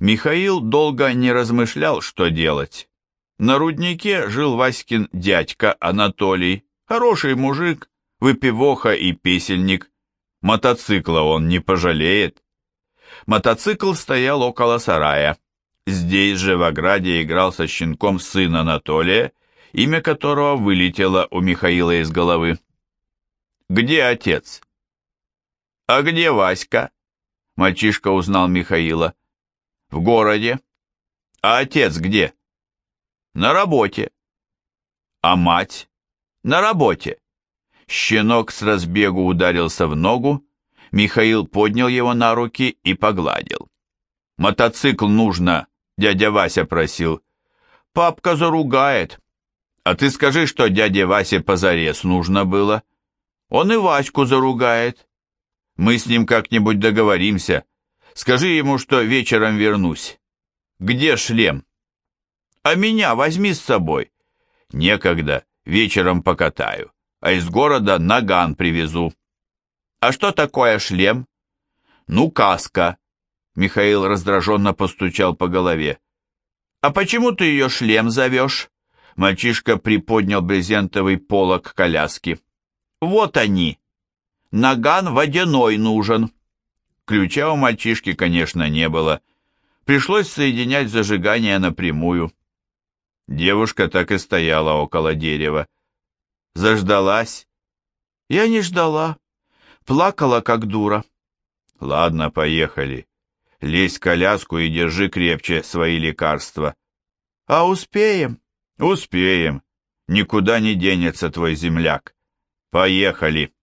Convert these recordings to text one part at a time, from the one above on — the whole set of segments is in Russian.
Михаил долго не размышлял, что делать. На руднике жил Васькин дядька Анатолий, хороший мужик, выпивоха и песельник. Мотоцикла он не пожалеет. Мотоцикл стоял около сарая. Здесь же в ограде играл со щенком сын Анатолия, имя которого вылетело у Михаила из головы. «Где отец?» «А где Васька?» Мальчишка узнал Михаила. «В городе». «А отец где?» «На работе». «А мать?» «На работе». Щенок с разбегу ударился в ногу, Михаил поднял его на руки и погладил. «Мотоцикл нужно», — дядя Вася просил. «Папка заругает». «А ты скажи, что дяде Васе позарез нужно было. Он и Ваську заругает. Мы с ним как-нибудь договоримся. Скажи ему, что вечером вернусь. Где шлем?» «А меня возьми с собой». «Некогда, вечером покатаю, а из города наган привезу». «А что такое шлем?» «Ну, каска». Михаил раздраженно постучал по голове. «А почему ты ее шлем зовешь?» Мальчишка приподнял брезентовый полог коляски. «Вот они. Наган водяной нужен». Ключа у мальчишки, конечно, не было. Пришлось соединять зажигание напрямую. Девушка так и стояла около дерева. Заждалась. Я не ждала. Плакала, как дура. Ладно, поехали. Лезь в коляску и держи крепче свои лекарства. А успеем? Успеем. Никуда не денется твой земляк. Поехали.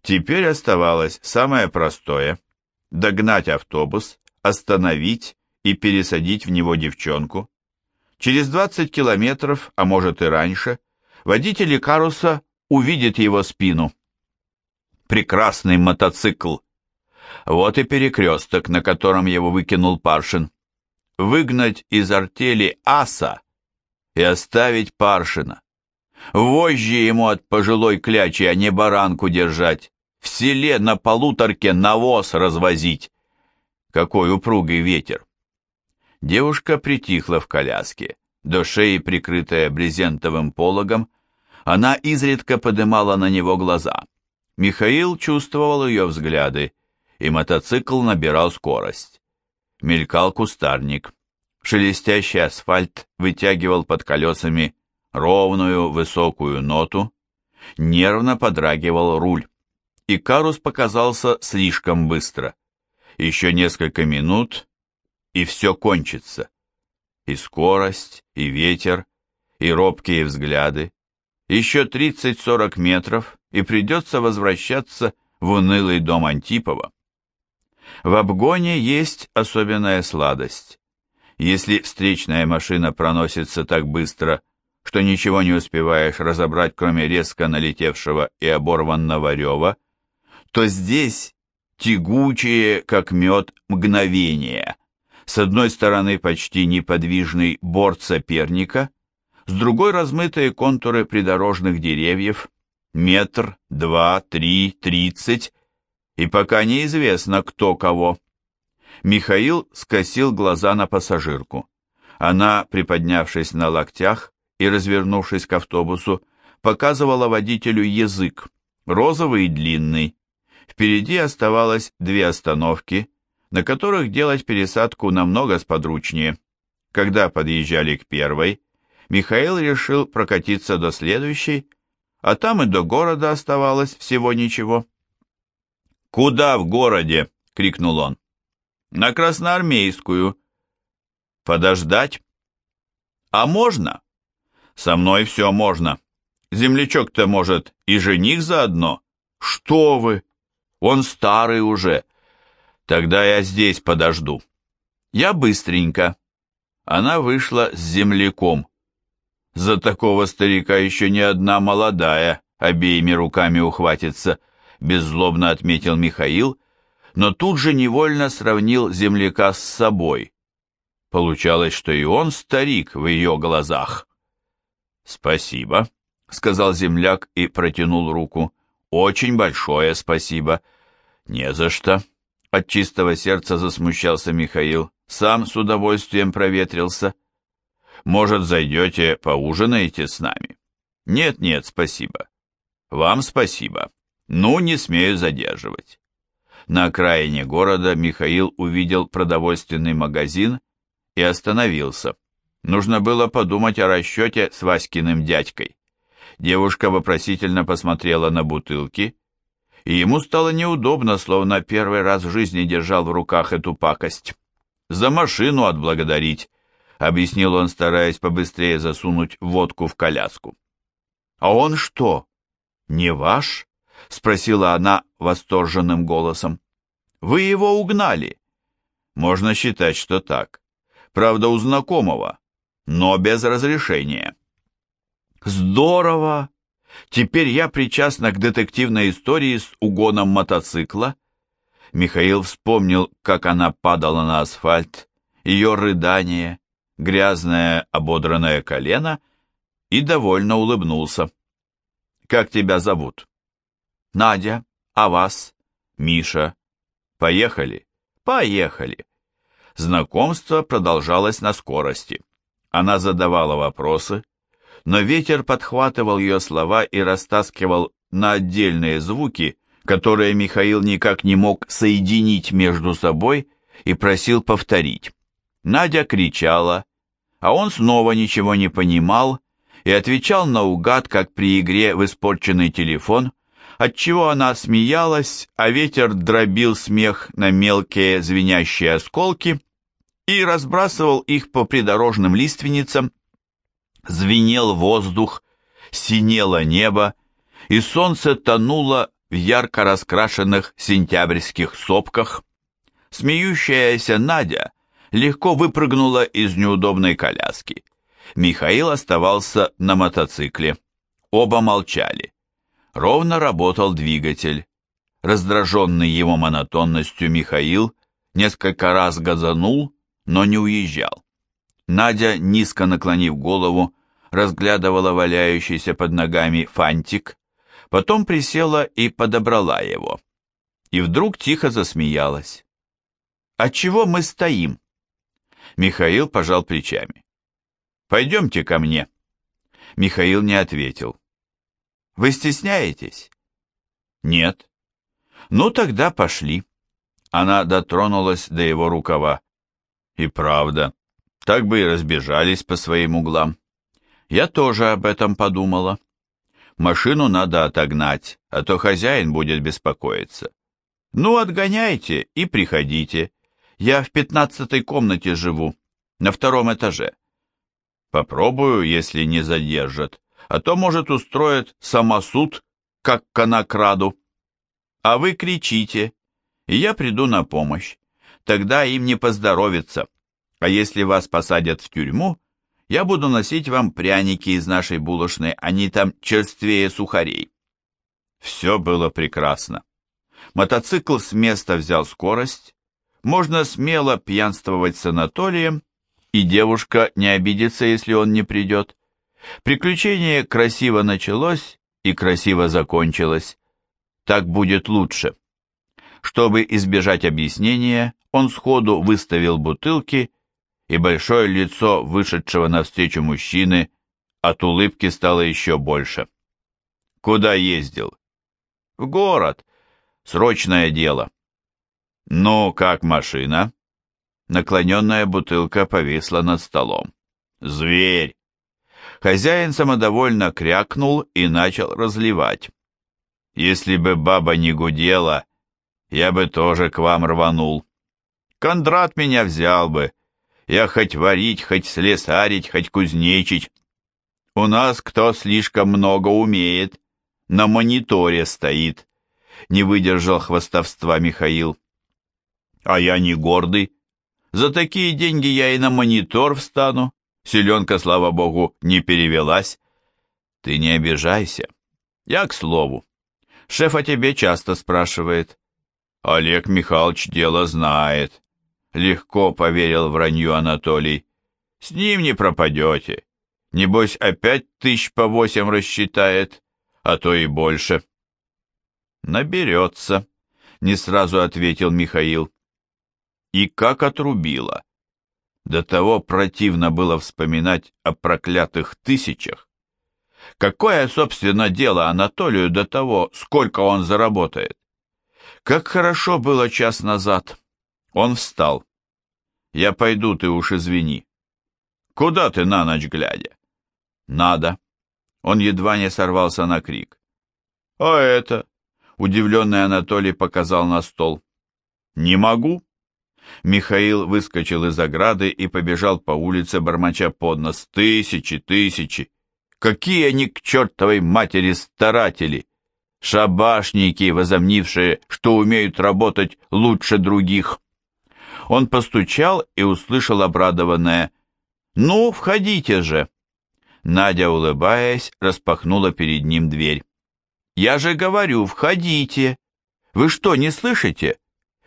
Теперь оставалось самое простое — догнать автобус, остановить и пересадить в него девчонку. Через 20 километров, а может и раньше, водитель Каруса увидит его спину. Прекрасный мотоцикл. Вот и перекресток, на котором его выкинул Паршин. Выгнать из артели аса и оставить Паршина. Вожжи ему от пожилой клячи, а не баранку держать. В селе на полуторке навоз развозить. Какой упругий ветер. Девушка притихла в коляске, до шеи прикрытая брезентовым пологом. Она изредка подымала на него глаза. Михаил чувствовал ее взгляды, и мотоцикл набирал скорость. Мелькал кустарник. Шелестящий асфальт вытягивал под колесами ровную высокую ноту. Нервно подрагивал руль. И Карус показался слишком быстро. Еще несколько минут, и все кончится. И скорость, и ветер, и робкие взгляды. Еще 30-40 метров, и придется возвращаться в унылый дом Антипова. В обгоне есть особенная сладость. Если встречная машина проносится так быстро, что ничего не успеваешь разобрать, кроме резко налетевшего и оборванного рева, то здесь тягучие, как мед, мгновения. С одной стороны почти неподвижный борт соперника, с другой размытые контуры придорожных деревьев, метр, два, три, тридцать, и пока неизвестно, кто кого. Михаил скосил глаза на пассажирку. Она, приподнявшись на локтях и развернувшись к автобусу, показывала водителю язык, розовый и длинный. Впереди оставалось две остановки, на которых делать пересадку намного сподручнее. Когда подъезжали к первой, Михаил решил прокатиться до следующей, а там и до города оставалось всего ничего. «Куда в городе?» — крикнул он. «На Красноармейскую». «Подождать?» «А можно?» «Со мной все можно. Землячок-то, может, и жених заодно?» «Что вы? Он старый уже. Тогда я здесь подожду». «Я быстренько». Она вышла с земляком. За такого старика еще ни одна молодая обеими руками ухватится, беззлобно отметил Михаил, но тут же невольно сравнил земляка с собой. Получалось, что и он старик в ее глазах. «Спасибо», — сказал земляк и протянул руку. «Очень большое спасибо». «Не за что», — от чистого сердца засмущался Михаил. сам с удовольствием проветрился. Может, зайдете, поужинаете с нами? Нет-нет, спасибо. Вам спасибо. Ну, не смею задерживать. На окраине города Михаил увидел продовольственный магазин и остановился. Нужно было подумать о расчете с Васькиным дядькой. Девушка вопросительно посмотрела на бутылки, и ему стало неудобно, словно первый раз в жизни держал в руках эту пакость. «За машину отблагодарить», — объяснил он, стараясь побыстрее засунуть водку в коляску. «А он что, не ваш?» — спросила она восторженным голосом. «Вы его угнали?» «Можно считать, что так. Правда, у знакомого, но без разрешения». «Здорово! Теперь я причастна к детективной истории с угоном мотоцикла». Михаил вспомнил, как она падала на асфальт, ее рыдание, грязное ободранное колено, и довольно улыбнулся. «Как тебя зовут?» «Надя. А вас?» «Миша. Поехали?» «Поехали». Знакомство продолжалось на скорости. Она задавала вопросы, но ветер подхватывал ее слова и растаскивал на отдельные звуки, которые Михаил никак не мог соединить между собой и просил повторить. Надя кричала, а он снова ничего не понимал и отвечал наугад, как при игре в испорченный телефон, отчего она смеялась, а ветер дробил смех на мелкие звенящие осколки и разбрасывал их по придорожным лиственницам, звенел воздух, синело небо, и солнце тонуло в ярко раскрашенных сентябрьских сопках. Смеющаяся Надя легко выпрыгнула из неудобной коляски. Михаил оставался на мотоцикле. Оба молчали. Ровно работал двигатель. Раздраженный его монотонностью Михаил несколько раз газанул, но не уезжал. Надя, низко наклонив голову, разглядывала валяющийся под ногами фантик, потом присела и подобрала его. И вдруг тихо засмеялась. «Отчего мы стоим?» Михаил пожал плечами. «Пойдемте ко мне». Михаил не ответил. «Вы стесняетесь?» «Нет». «Ну, тогда пошли». Она дотронулась до его рукава. «И правда, так бы и разбежались по своим углам». Я тоже об этом подумала. Машину надо отогнать, а то хозяин будет беспокоиться. Ну, отгоняйте и приходите. Я в пятнадцатой комнате живу, на втором этаже. Попробую, если не задержат, а то, может, устроят самосуд, как конокраду. А вы кричите, и я приду на помощь. Тогда им не поздоровится. А если вас посадят в тюрьму, я буду носить вам пряники из нашей булочной, они там черствее сухарей. Все было прекрасно. Мотоцикл с места взял скорость, можно смело пьянствовать с Анатолием, и девушка не обидится, если он не придет. Приключение красиво началось и красиво закончилось. Так будет лучше. Чтобы избежать объяснения, он сходу выставил бутылки и большое лицо вышедшего навстречу мужчины от улыбки стало еще больше. «Куда ездил?» «В город. Срочное дело». «Ну, как машина?» Наклоненная бутылка повисла над столом. «Зверь!» Хозяин самодовольно крякнул и начал разливать. «Если бы баба не гудела, я бы тоже к вам рванул. Кондрат меня взял бы, я хоть варить, хоть слесарить, хоть кузнечить. У нас кто слишком много умеет, на мониторе стоит. Не выдержал хвостовства Михаил. А я не гордый. За такие деньги я и на монитор встану. Селенка, слава богу, не перевелась. Ты не обижайся. Я к слову. Шеф о тебе часто спрашивает. Олег Михайлович дело знает. Легко поверил вранью Анатолий. С ним не пропадете. Небось, опять тысяч по восемь рассчитает, а то и больше. Наберется, не сразу ответил Михаил. И как отрубило. До того противно было вспоминать о проклятых тысячах. Какое, собственно, дело Анатолию до того, сколько он заработает? Как хорошо было час назад. Он встал. Я пойду, ты уж извини. Куда ты на ночь глядя? Надо. Он едва не сорвался на крик. А это? Удивленный Анатолий показал на стол. Не могу. Михаил выскочил из ограды и побежал по улице, бормоча под нос. Тысячи, тысячи! Какие они к чертовой матери старатели! Шабашники, возомнившие, что умеют работать лучше других. Он постучал и услышал обрадованное «Ну, входите же!» Надя, улыбаясь, распахнула перед ним дверь. «Я же говорю, входите! Вы что, не слышите?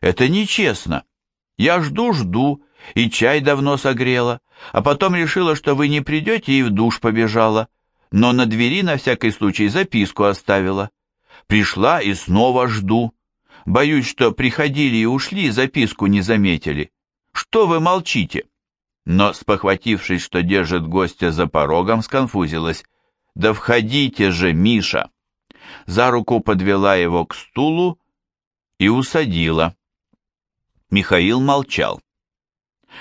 Это нечестно!» Я жду-жду, и чай давно согрела, а потом решила, что вы не придете и в душ побежала, но на двери на всякий случай записку оставила. Пришла и снова жду. Боюсь, что приходили и ушли, записку не заметили. Что вы молчите?» Но, спохватившись, что держит гостя за порогом, сконфузилась. «Да входите же, Миша!» За руку подвела его к стулу и усадила. Михаил молчал.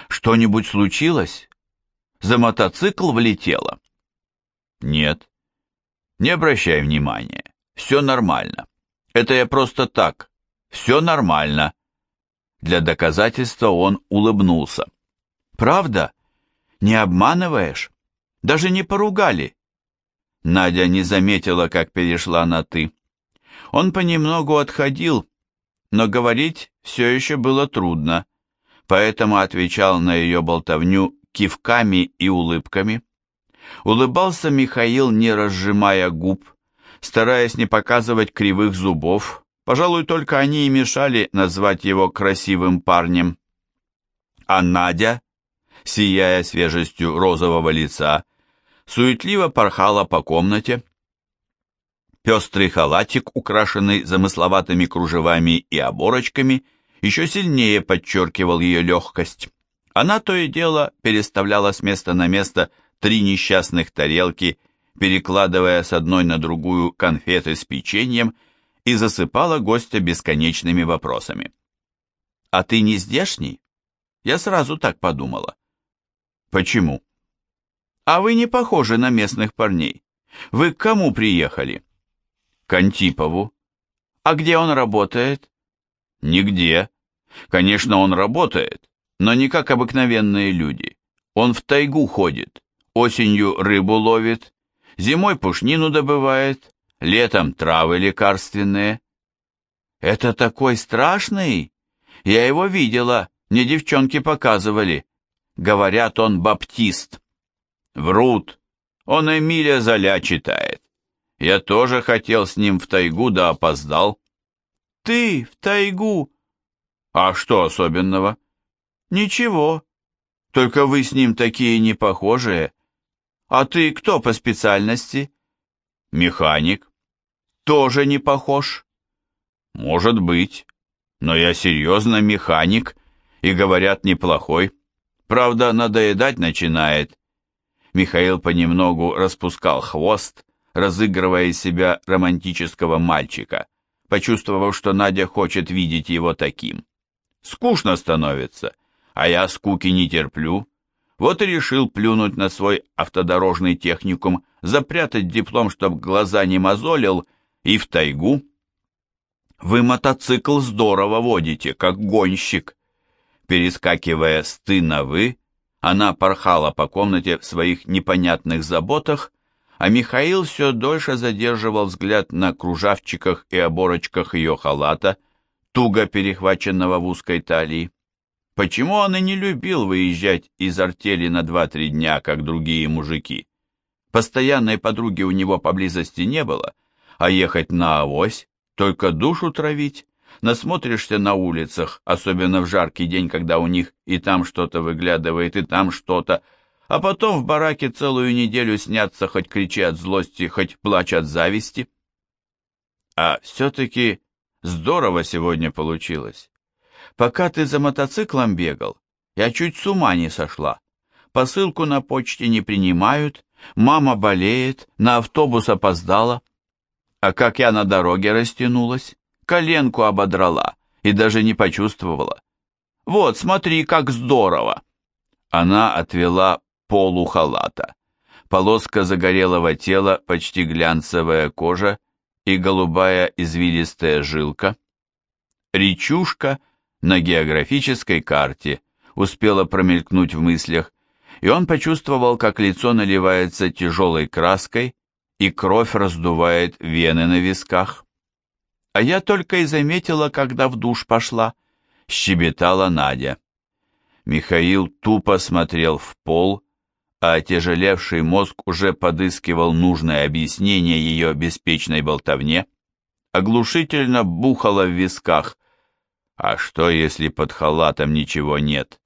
«Что-нибудь случилось? За мотоцикл влетело?» «Нет. Не обращай внимания. Все нормально. Это я просто так. Все нормально». Для доказательства он улыбнулся. «Правда? Не обманываешь? Даже не поругали?» Надя не заметила, как перешла на «ты». Он понемногу отходил, но говорить все еще было трудно, поэтому отвечал на ее болтовню кивками и улыбками. Улыбался Михаил, не разжимая губ, стараясь не показывать кривых зубов, пожалуй, только они и мешали назвать его красивым парнем. А Надя, сияя свежестью розового лица, суетливо порхала по комнате, Пестрый халатик, украшенный замысловатыми кружевами и оборочками, еще сильнее подчеркивал ее легкость. Она то и дело переставляла с места на место три несчастных тарелки, перекладывая с одной на другую конфеты с печеньем и засыпала гостя бесконечными вопросами. «А ты не здешний?» Я сразу так подумала. «Почему?» «А вы не похожи на местных парней. Вы к кому приехали?» К Антипову. А где он работает? Нигде. Конечно, он работает, но не как обыкновенные люди. Он в тайгу ходит, осенью рыбу ловит, зимой пушнину добывает, летом травы лекарственные. Это такой страшный? Я его видела, мне девчонки показывали. Говорят, он баптист. Врут. Он Эмиля Золя читает. Я тоже хотел с ним в тайгу, да опоздал. Ты в тайгу? А что особенного? Ничего. Только вы с ним такие не похожие. А ты кто по специальности? Механик. Тоже не похож. Может быть. Но я серьезно механик, и, говорят, неплохой. Правда, надоедать начинает. Михаил понемногу распускал хвост, разыгрывая из себя романтического мальчика, почувствовав, что Надя хочет видеть его таким. Скучно становится, а я скуки не терплю. Вот и решил плюнуть на свой автодорожный техникум, запрятать диплом, чтоб глаза не мозолил, и в тайгу. Вы мотоцикл здорово водите, как гонщик. Перескакивая с «ты» на «вы», она порхала по комнате в своих непонятных заботах, а Михаил все дольше задерживал взгляд на кружавчиках и оборочках ее халата, туго перехваченного в узкой талии. Почему он и не любил выезжать из артели на два-три дня, как другие мужики? Постоянной подруги у него поблизости не было, а ехать на авось, только душу травить, насмотришься на улицах, особенно в жаркий день, когда у них и там что-то выглядывает, и там что-то, а потом в бараке целую неделю снятся, хоть кричи от злости, хоть плачь от зависти. А все-таки здорово сегодня получилось. Пока ты за мотоциклом бегал, Я чуть с ума не сошла. Посылку на почте не принимают, мама болеет, на автобус опоздала. А как я на дороге растянулась, коленку ободрала и даже не почувствовала. Вот, смотри, как здорово!» Она отвела полу халата. Полоска загорелого тела, почти глянцевая кожа и голубая извилистая жилка. Речушка на географической карте успела промелькнуть в мыслях, и он почувствовал, как лицо наливается тяжелой краской, и кровь раздувает вены на висках. А я только и заметила, когда в душ пошла, щебетала Надя. Михаил тупо смотрел в пол, а отяжелевший мозг уже подыскивал нужное объяснение ее беспечной болтовне, оглушительно бухало в висках. А что, если под халатом ничего нет?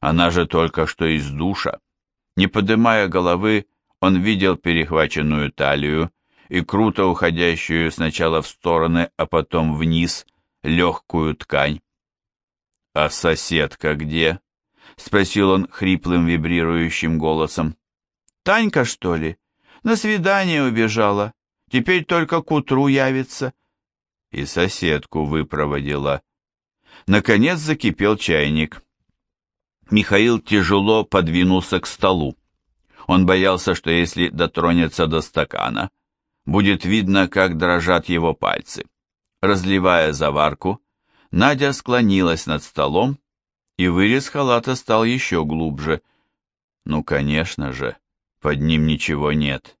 Она же только что из душа. Не поднимая головы, он видел перехваченную талию и круто уходящую сначала в стороны, а потом вниз, легкую ткань. «А соседка где?» — спросил он хриплым вибрирующим голосом. «Танька, что ли? На свидание убежала. Теперь только к утру явится». И соседку выпроводила. Наконец закипел чайник. Михаил тяжело подвинулся к столу. Он боялся, что если дотронется до стакана, будет видно, как дрожат его пальцы. Разливая заварку, Надя склонилась над столом, и вырез халата стал еще глубже. Ну, конечно же, под ним ничего нет.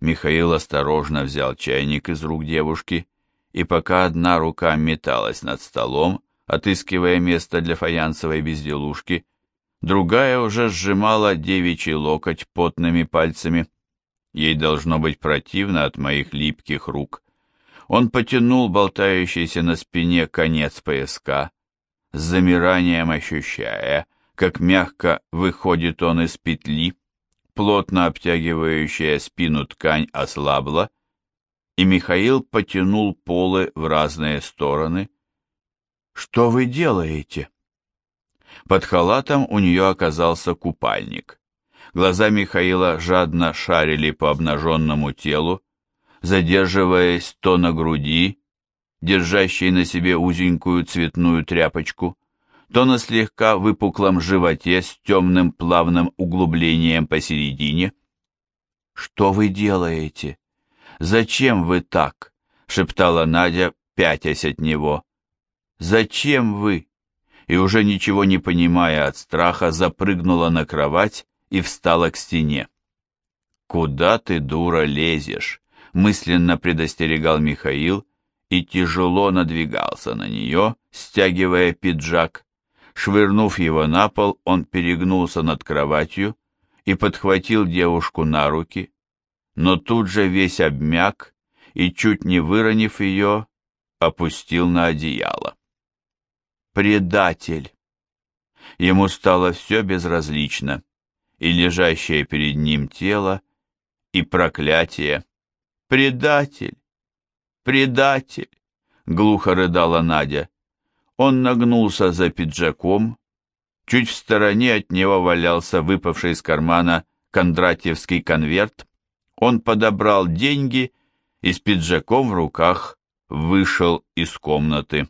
Михаил осторожно взял чайник из рук девушки, и пока одна рука металась над столом, отыскивая место для фаянсовой безделушки, другая уже сжимала девичий локоть потными пальцами. Ей должно быть противно от моих липких рук. Он потянул болтающийся на спине конец пояска, с замиранием ощущая, как мягко выходит он из петли, плотно обтягивающая спину ткань ослабла, и Михаил потянул полы в разные стороны. «Что вы делаете?» Под халатом у нее оказался купальник. Глаза Михаила жадно шарили по обнаженному телу, задерживаясь то на груди, держащей на себе узенькую цветную тряпочку, то на слегка выпуклом животе с темным плавным углублением посередине. «Что вы делаете? Зачем вы так?» — шептала Надя, пятясь от него. «Зачем вы?» И уже ничего не понимая от страха, запрыгнула на кровать и встала к стене. «Куда ты, дура, лезешь?» мысленно предостерегал Михаил и тяжело надвигался на нее, стягивая пиджак. Швырнув его на пол, он перегнулся над кроватью и подхватил девушку на руки, но тут же весь обмяк и, чуть не выронив ее, опустил на одеяло. Предатель! Ему стало все безразлично, и лежащее перед ним тело, и проклятие, «Предатель! Предатель!» — глухо рыдала Надя. Он нагнулся за пиджаком. Чуть в стороне от него валялся выпавший из кармана кондратьевский конверт. Он подобрал деньги и с пиджаком в руках вышел из комнаты.